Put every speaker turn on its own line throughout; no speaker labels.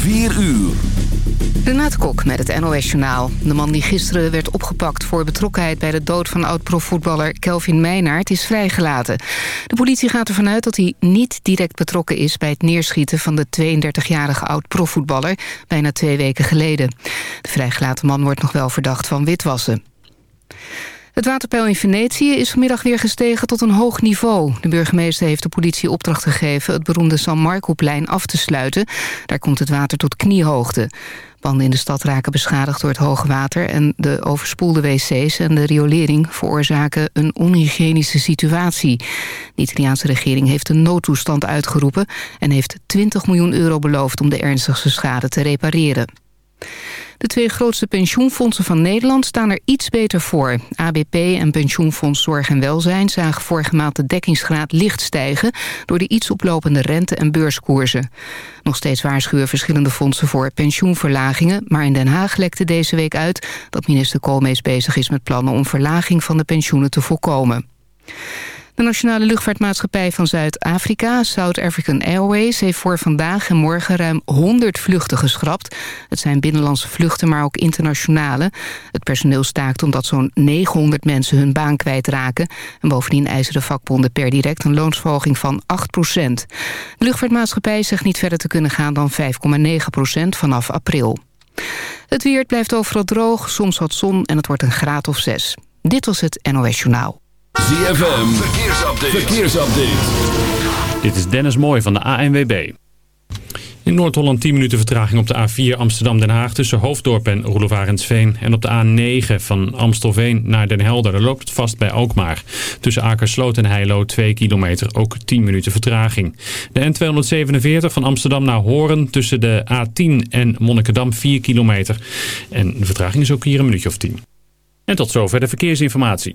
4 uur.
Renate Kok met het NOS Journaal. De man die gisteren werd opgepakt voor betrokkenheid... bij de dood van oud-profvoetballer Kelvin Meijnaert is vrijgelaten. De politie gaat ervan uit dat hij niet direct betrokken is... bij het neerschieten van de 32-jarige oud-profvoetballer... bijna twee weken geleden. De vrijgelaten man wordt nog wel verdacht van witwassen. Het waterpeil in Venetië is vanmiddag weer gestegen tot een hoog niveau. De burgemeester heeft de politie opdracht gegeven... het beroemde San Marco-plein af te sluiten. Daar komt het water tot kniehoogte. Panden in de stad raken beschadigd door het hoge water... en de overspoelde wc's en de riolering veroorzaken een onhygiënische situatie. De Italiaanse regering heeft een noodtoestand uitgeroepen... en heeft 20 miljoen euro beloofd om de ernstigste schade te repareren. De twee grootste pensioenfondsen van Nederland staan er iets beter voor. ABP en Pensioenfonds Zorg en Welzijn zagen vorige maand de dekkingsgraad licht stijgen... door de iets oplopende rente- en beurskoersen. Nog steeds waarschuwen verschillende fondsen voor pensioenverlagingen... maar in Den Haag lekte deze week uit dat minister Koolmees bezig is met plannen... om verlaging van de pensioenen te voorkomen. De Nationale Luchtvaartmaatschappij van Zuid-Afrika, South African Airways... heeft voor vandaag en morgen ruim 100 vluchten geschrapt. Het zijn binnenlandse vluchten, maar ook internationale. Het personeel staakt omdat zo'n 900 mensen hun baan kwijtraken. En bovendien eisen de vakbonden per direct een loonsverhoging van 8% De luchtvaartmaatschappij zegt niet verder te kunnen gaan dan 5,9% vanaf april. Het weer blijft overal droog, soms wat zon en het wordt een graad of 6. Dit was het NOS Journaal.
ZFM, verkeersupdate. verkeersupdate.
Dit is Dennis Mooij van de ANWB. In Noord-Holland 10 minuten vertraging op de A4 Amsterdam-Den Haag... tussen Hoofddorp en Roelofarensveen. En op de A9 van Amstelveen naar Den Helder daar loopt het vast bij Alkmaar. Tussen Akersloot en Heilo 2 kilometer, ook 10 minuten vertraging. De N247 van Amsterdam naar Horen tussen de A10 en Monnikendam 4 kilometer. En de vertraging is ook hier een minuutje of 10. En tot zover de verkeersinformatie.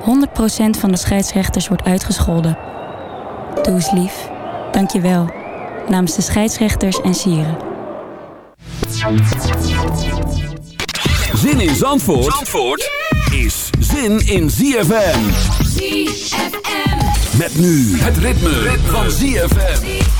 100% van de scheidsrechters wordt uitgescholden. Doe eens lief. Dank je wel. Namens de scheidsrechters en sieren.
Zin in Zandvoort, Zandvoort is zin in ZFM.
ZFM.
Met nu het ritme, van ZFM.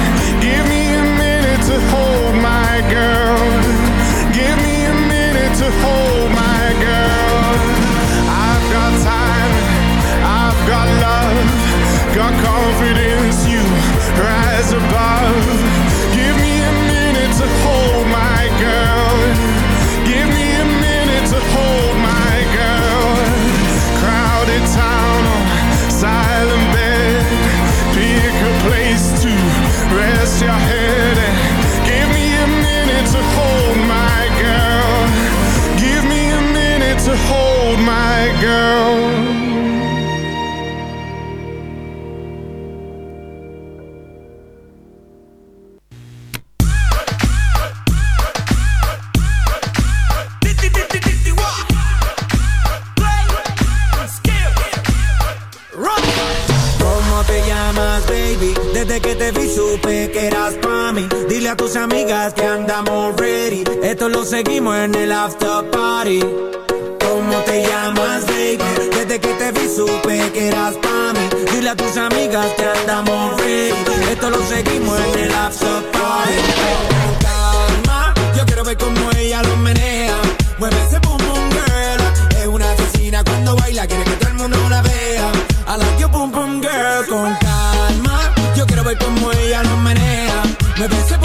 after party. ¿Cómo te llamas, baby? Desde que te vi supe que eras pa' mí. Dile a tus amigas que andamos free. Esto lo seguimos en el after party. Con calma, yo quiero ver cómo ella lo menea. Mueve ese boom boom girl. Es una asesina cuando baila, quiere que todo el mundo la vea. I like your boom boom girl. Con calma, yo quiero ver cómo ella lo menea. Mueve ese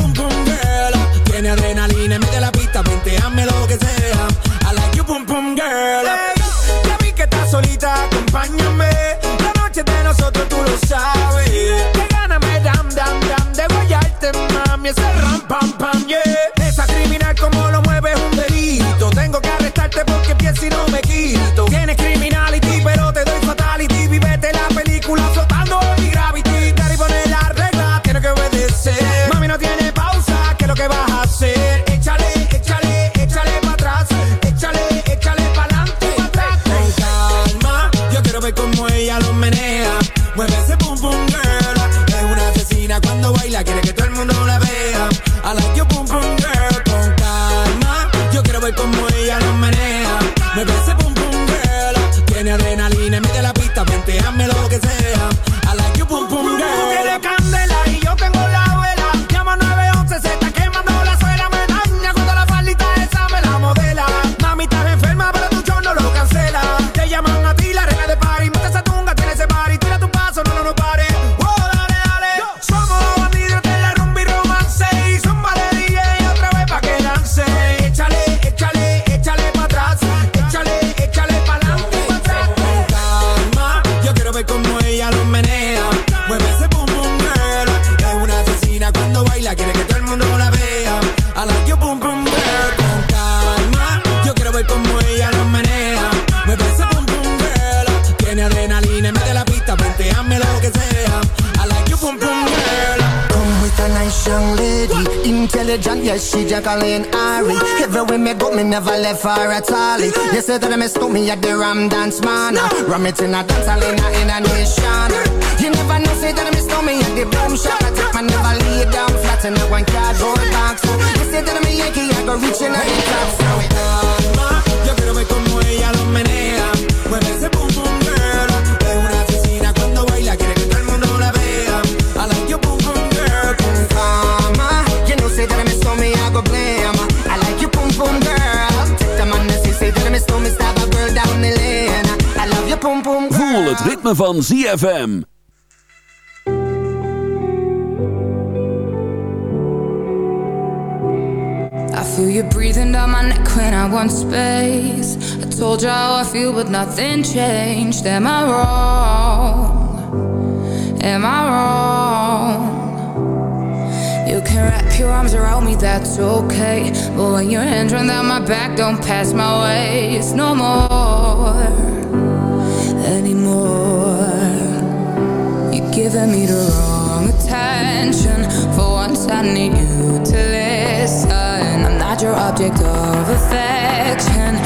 Me a
the Ram dance man. No. Ram it in a dance hall in a, in a nation. You never know, say that I miss me at the boom shop. I take my never lay down flat in a one cardboard box. You say that I'm a Yankee, I go reaching out the top. So it
on, ma. Yo quiero ver como ella lo menea. Mueve ese
ritme van ZFM.
I feel you breathing down my neck when I want space. I told you how I feel, but nothing changed. Am I wrong? Am I wrong? You can wrap your arms around me, that's okay. But when your hands run down my back, don't pass my waist no more. Anymore. Giving me the wrong attention. For once, I need you to listen. I'm not your object of affection.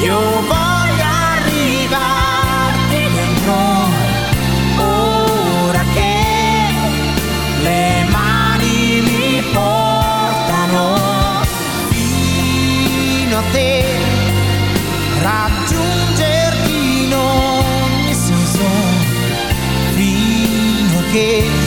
Io voglio arrivarti dentro ora che le mani mi portano fino a te. Raggiungerti in ogni fino che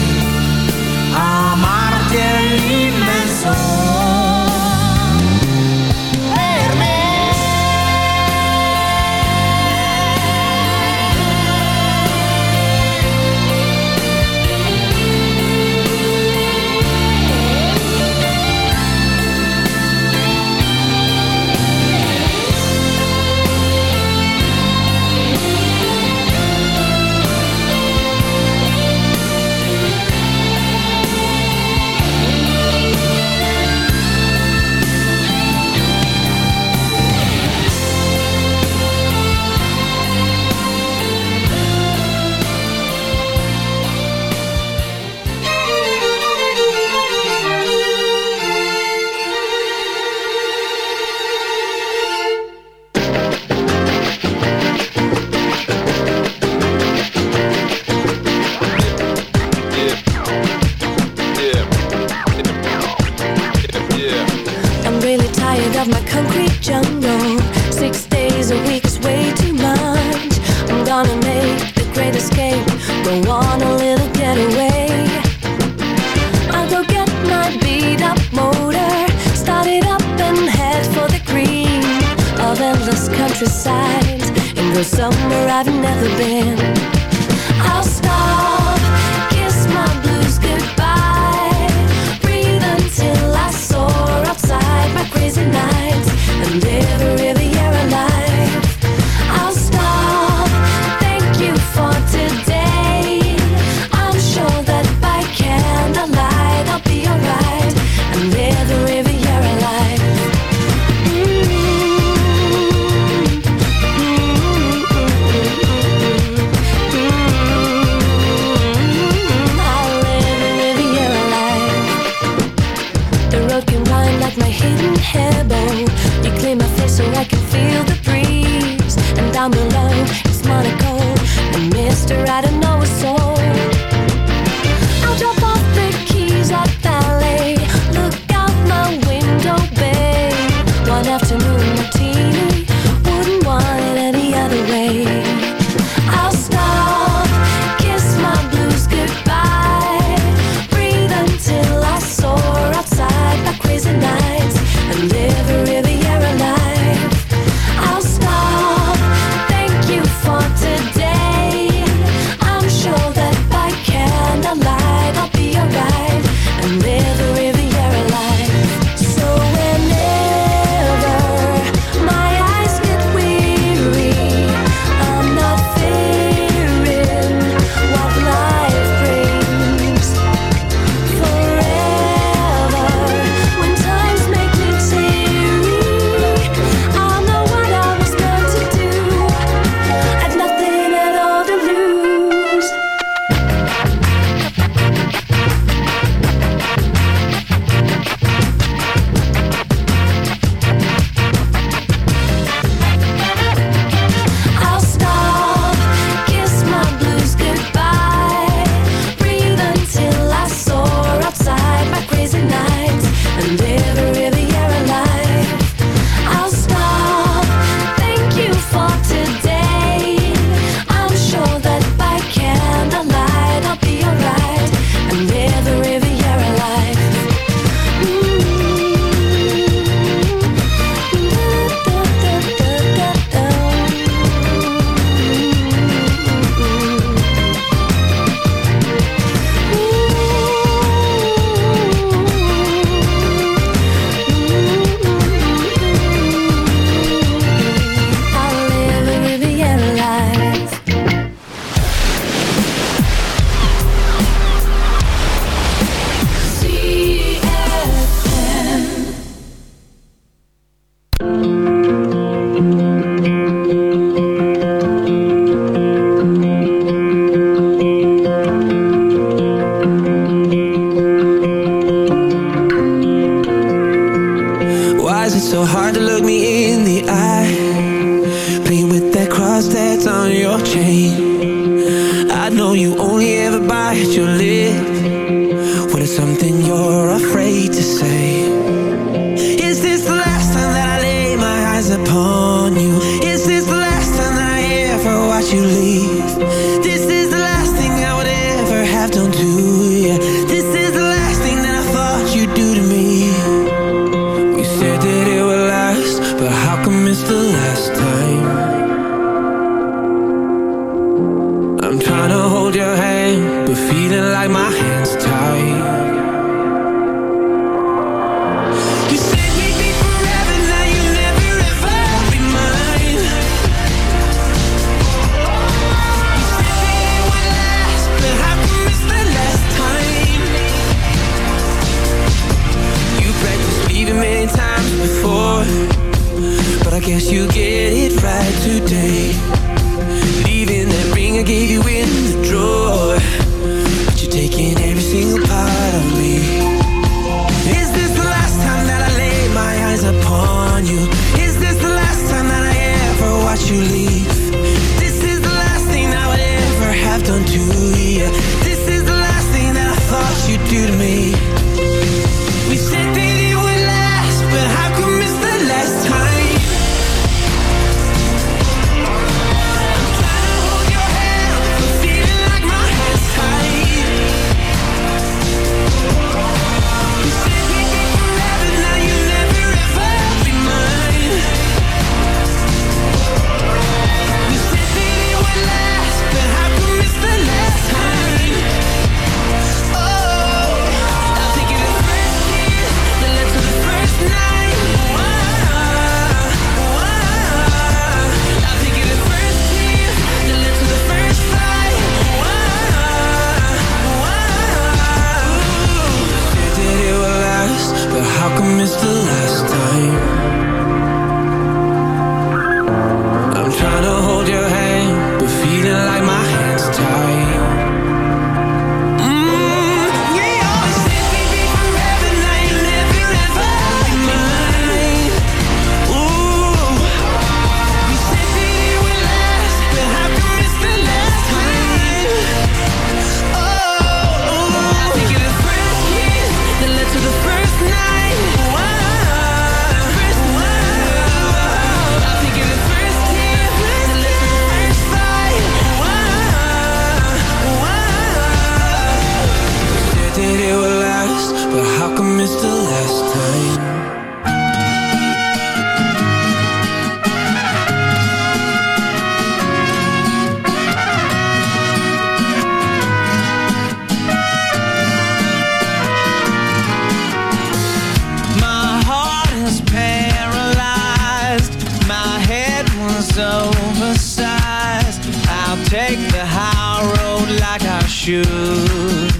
oversized. I'll take the high road like I should.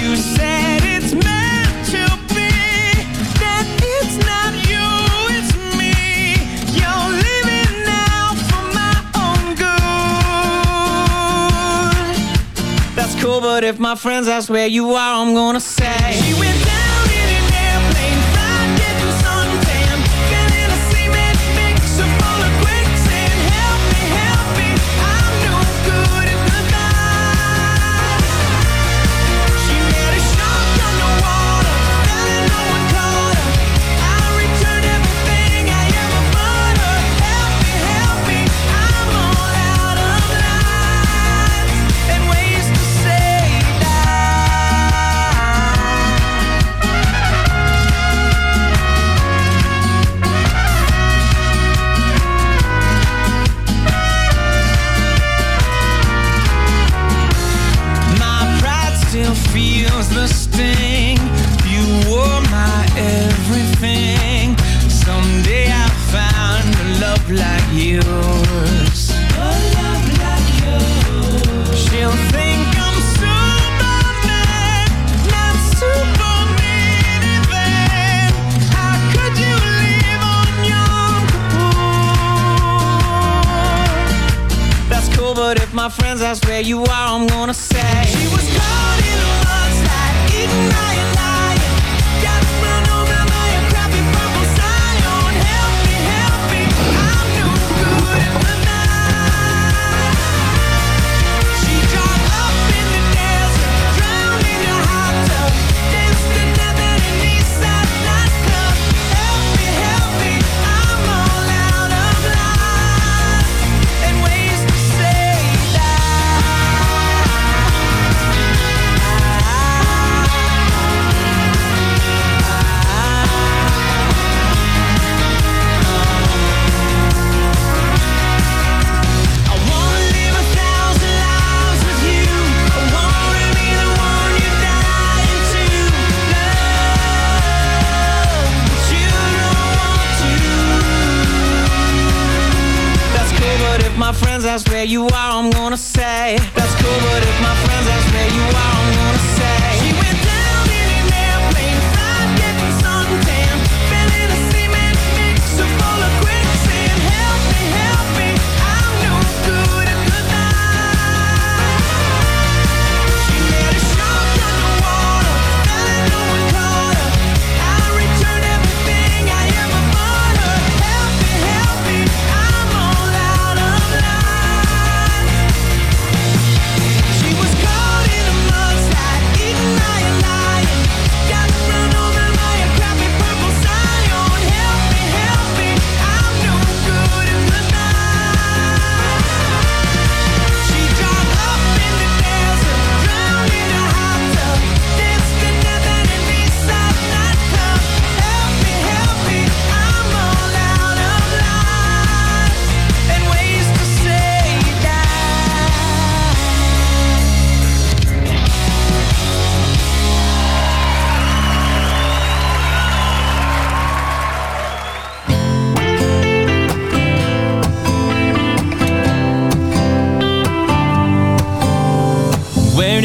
You said it's meant to be That it's not you, it's me. You're living now for my own good. That's cool, but if my friends ask where you are I'm gonna say.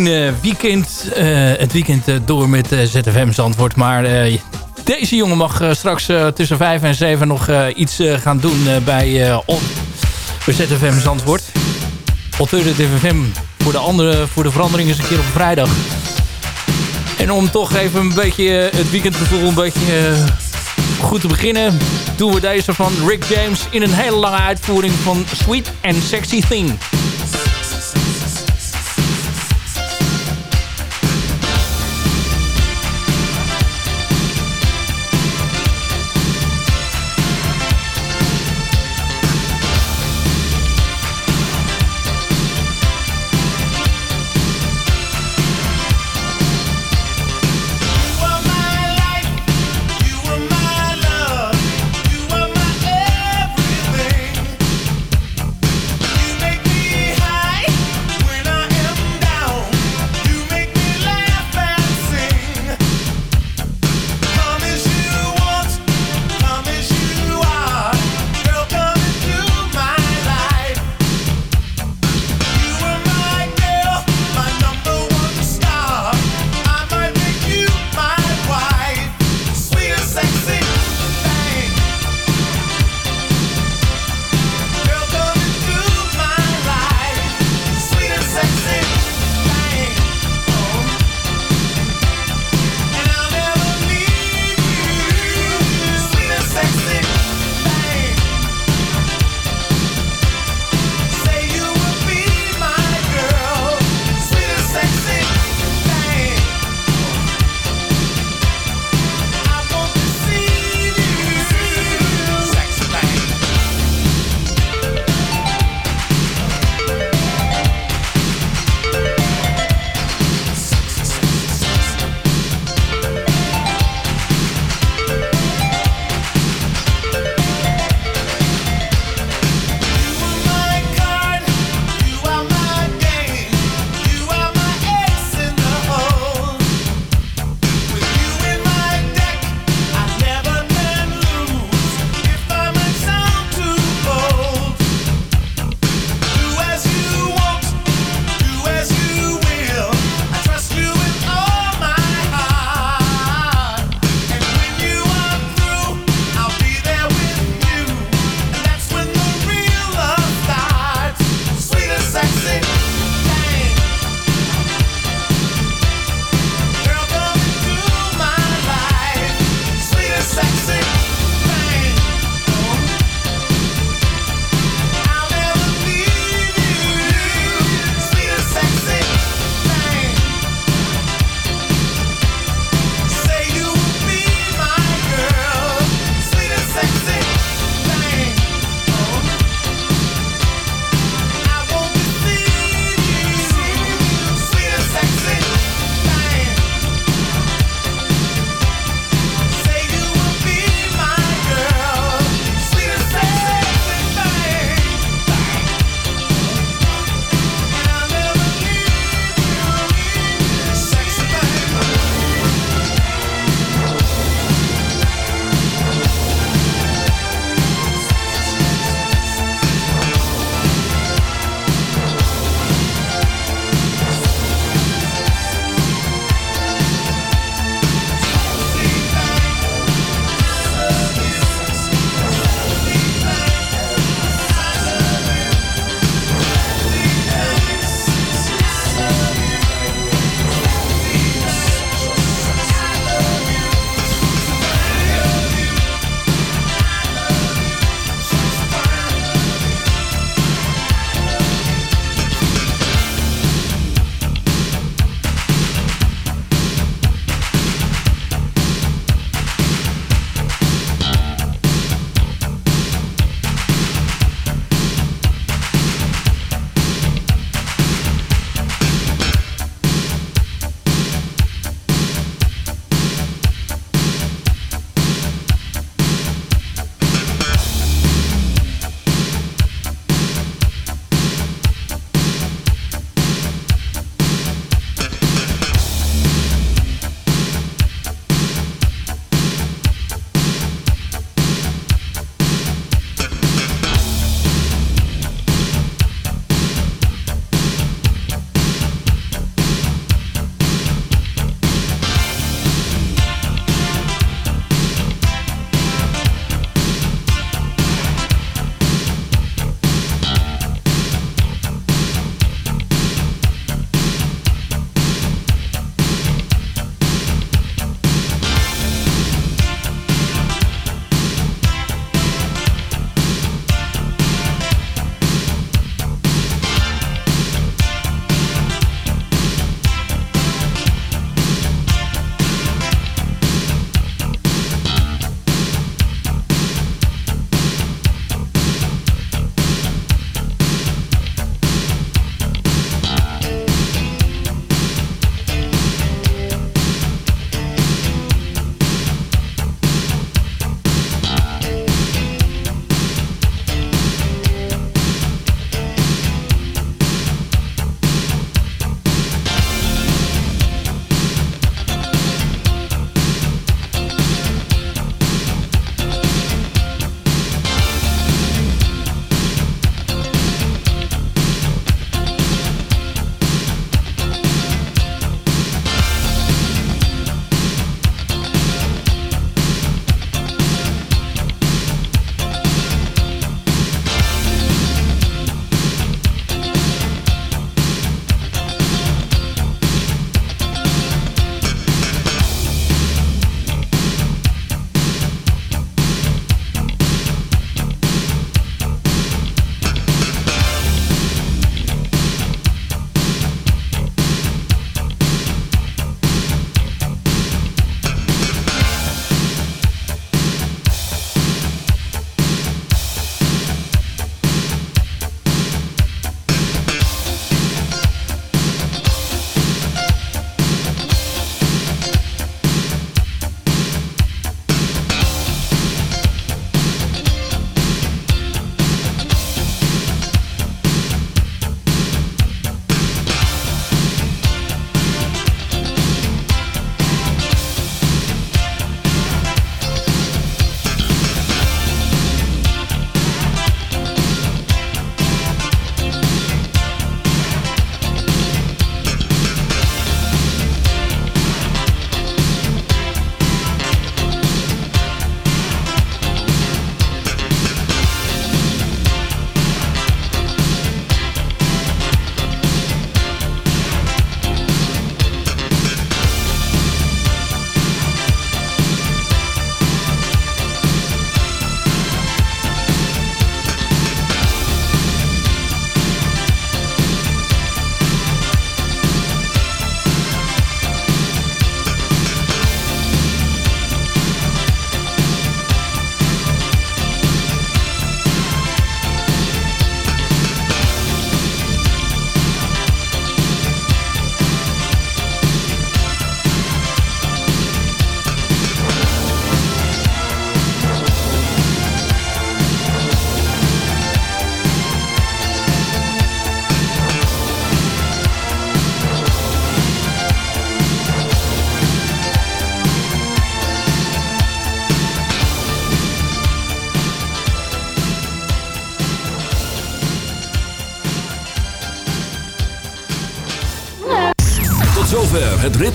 eh, weekend. eh, het weekend eh, door met ZFM Zandvoort. Maar deze jongen mag straks tussen 5 en 7 nog iets gaan doen bij, bij ZFM Zandvoort. Alternative FM voor de, andere, voor de verandering is een keer op vrijdag. En om toch even een beetje het weekendgevoel een beetje goed te beginnen... doen we deze van Rick James in een hele lange uitvoering van Sweet and Sexy Thing.